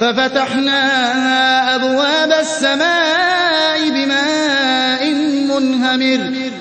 فَفَتَحْنَا أَبْوَابَ السَّمَاءِ بِمَاءٍ مُّنْهَمِرٍ